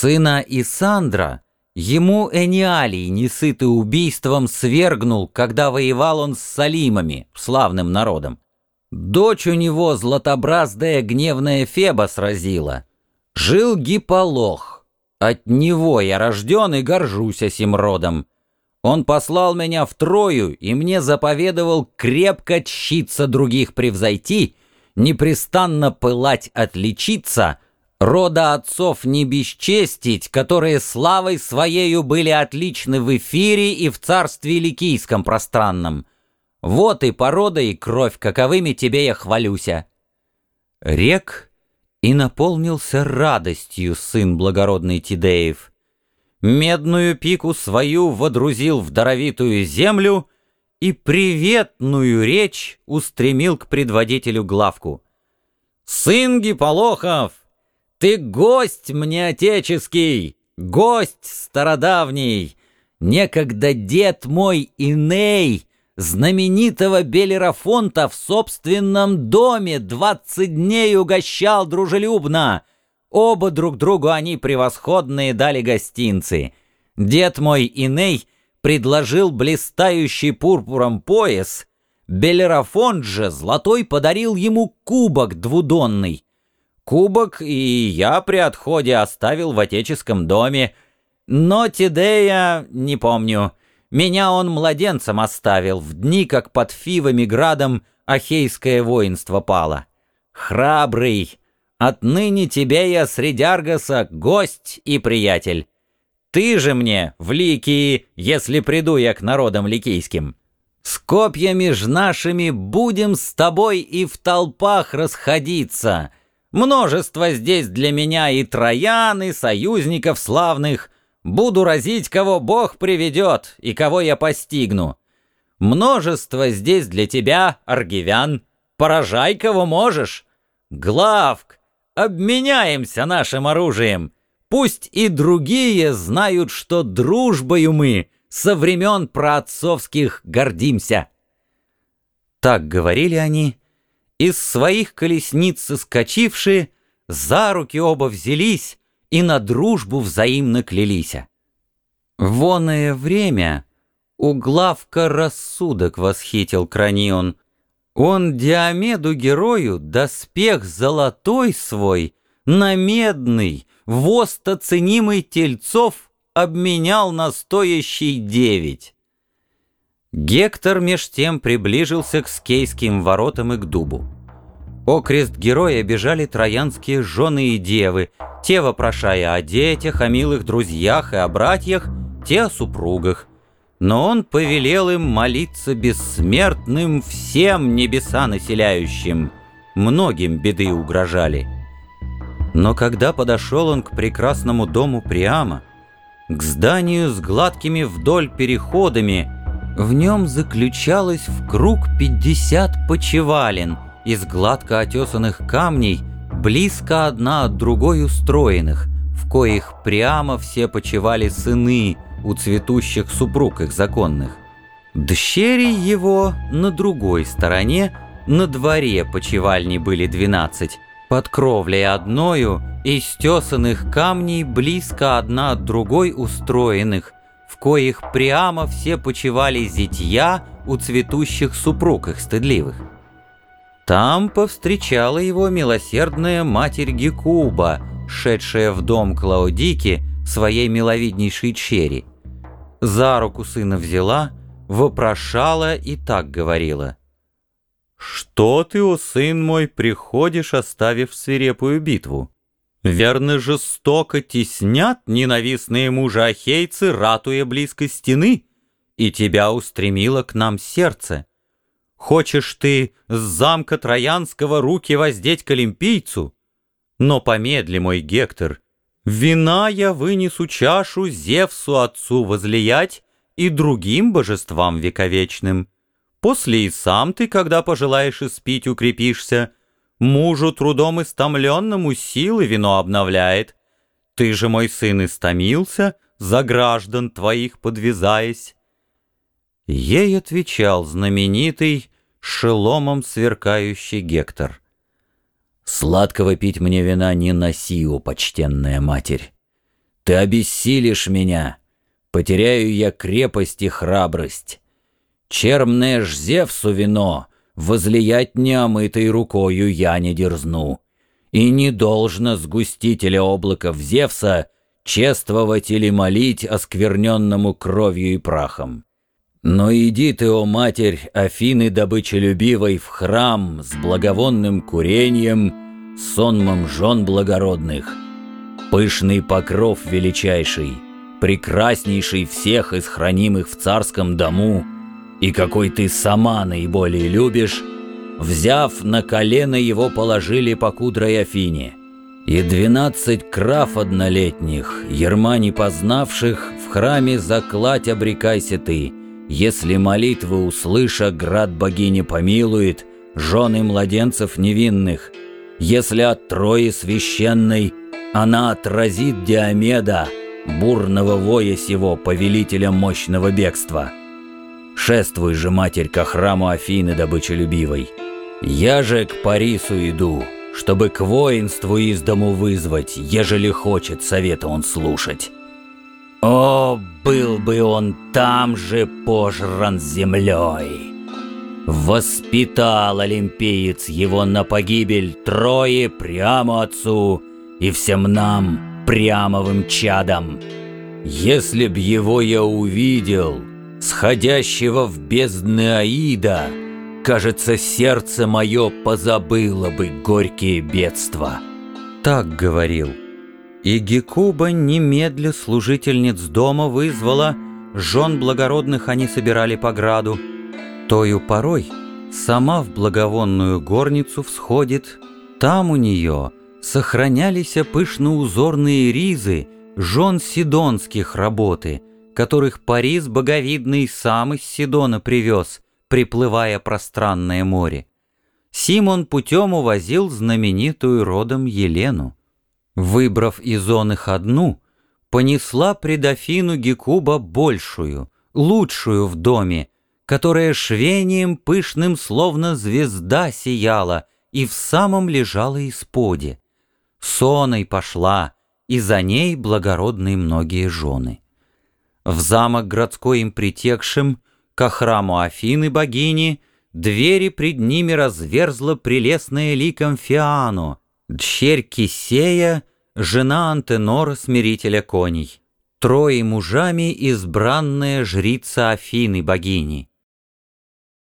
Сына Исандра ему Эниалий, несытый убийством, свергнул, когда воевал он с Салимами, славным народом. Дочь у него златобраздая гневная Феба сразила. Жил Гиполох. От него я рожден и горжусь сим родом. Он послал меня в Трою и мне заповедовал крепко чщиться других превзойти, непрестанно пылать отличиться, рода отцов не бесчестить, которые славой своею были отличны в эфире и в царстве ликийском пространном. Вот и порода, и кровь, каковыми тебе я хвалюся. Рек и наполнился радостью сын благородный Тидеев. Медную пику свою водрузил в даровитую землю и приветную речь устремил к предводителю главку. «Сын Гиполохов, ты гость мне отеческий, гость стародавний, некогда дед мой Иней, знаменитого Белерафонта в собственном доме двадцать дней угощал дружелюбно. Оба друг другу они превосходные дали гостинцы. Дед мой Иней предложил блистающий пурпуром пояс, Белерафонт же золотой подарил ему кубок двудонный. Кубок и я при отходе оставил в отеческом доме, но Тидея не помню. Меня он младенцем оставил в дни, как под Фивами градом Ахейское воинство пало. Храбрый, отныне тебе я среди Аргоса гость и приятель. Ты же мне в Ликии, если приду я к народам ликийским. С копьями ж нашими будем с тобой и в толпах расходиться. Множество здесь для меня и троян, и союзников славных. Буду разить, кого Бог приведет и кого я постигну. Множество здесь для тебя, аргивян. Поражай, кого можешь. Главк, обменяемся нашим оружием. Пусть и другие знают, что дружбою мы со времен праотцовских гордимся. Так говорили они, из своих колесниц соскочившие, за руки оба взялись и на дружбу взаимно клялись. Воное время у главка рассудок восхитил Кранион. Он Диомеду герою доспех золотой свой на медный, вост оценимый тельцов обменял на стоящий девять. Гектор меж тем приближился к скейским воротам и к дубу. Окрест героя бежали троянские жены и девы, те вопрошая о детях, о милых друзьях и о братьях, те о супругах. Но он повелел им молиться бессмертным всем небеса населяющим. Многим беды угрожали. Но когда подошел он к прекрасному дому Приама, к зданию с гладкими вдоль переходами, в нем заключалось в круг пятьдесят почевален из гладко отесанных камней, близко одна от другой устроенных, в коих прямо все почевали сыны у цветущих супруг их законных. Дщери его на другой стороне, на дворе почевальни были двенадцать, под кровлей одною, из тесанных камней близко одна от другой устроенных, коих прямо все почивали зятья у цветущих супруг их стыдливых. Там повстречала его милосердная матерь Гекуба, шедшая в дом Клаудики своей миловиднейшей чери. За руку сына взяла, вопрошала и так говорила. «Что ты, о сын мой, приходишь, оставив свирепую битву? Верно, жестоко теснят ненавистные мужа ахейцы, ратуя близко стены, и тебя устремило к нам сердце. Хочешь ты с замка Троянского руки воздеть к олимпийцу? Но помедли, мой Гектор, вина я вынесу чашу Зевсу отцу возлиять и другим божествам вековечным. После и сам ты, когда пожелаешь испить, укрепишься, Мужу трудом истомленному силы вино обновляет. Ты же, мой сын, истомился, за граждан твоих подвязаясь. Ей отвечал знаменитый, шеломом сверкающий Гектор. Сладкого пить мне вина не носи, о почтенная матерь. Ты обессилишь меня, потеряю я крепость и храбрость. Чермное ж Зевсу вино, возлиять неомытой рукою я не дерзну. И не должно сгустителя облаков Зевса чествовать или молить оскверненному кровью и прахом. Но иди ты, о матерь, Афины добычелюбивой, в храм с благовонным курением, сонмом жен благородных. Пышный покров величайший, прекраснейший всех из хранимых в царском дому, и какой ты сама наиболее любишь, взяв на колено его положили по кудрой Афине. И двенадцать крав однолетних, ерма не познавших, в храме заклать обрекайся ты, если молитвы услыша, град богини помилует, жены младенцев невинных, если от Трои священной она отразит Диомеда, бурного воя сего, повелителя мощного бегства. Шествуй же, матерь, ко храму Афины добычелюбивой. Я же к Парису иду, чтобы к воинству из дому вызвать, ежели хочет совета он слушать. О, был бы он там же пожран землей! Воспитал олимпиец его на погибель трое прямо отцу и всем нам прямовым чадом. Если б его я увидел, сходящего в бездны Аида, кажется, сердце мое позабыло бы горькие бедства. Так говорил. И Гекуба немедля служительниц дома вызвала, жен благородных они собирали по граду. Тою порой сама в благовонную горницу всходит, там у нее сохранялись пышно-узорные ризы, жен сидонских работы, которых Парис боговидный сам из Сидона привез, приплывая пространное море. Симон путем увозил знаменитую родом Елену. Выбрав из он их одну, понесла пред Афину Гекуба большую, лучшую в доме, которая швением пышным словно звезда сияла и в самом лежала исподе. Соной пошла, и за ней благородные многие жены. В замок городской им притекшим, ко храму Афины богини, двери пред ними разверзла прелестная ликом Фиану, дщерь Кисея, жена Антенора, смирителя коней, трое мужами избранная жрица Афины, богини.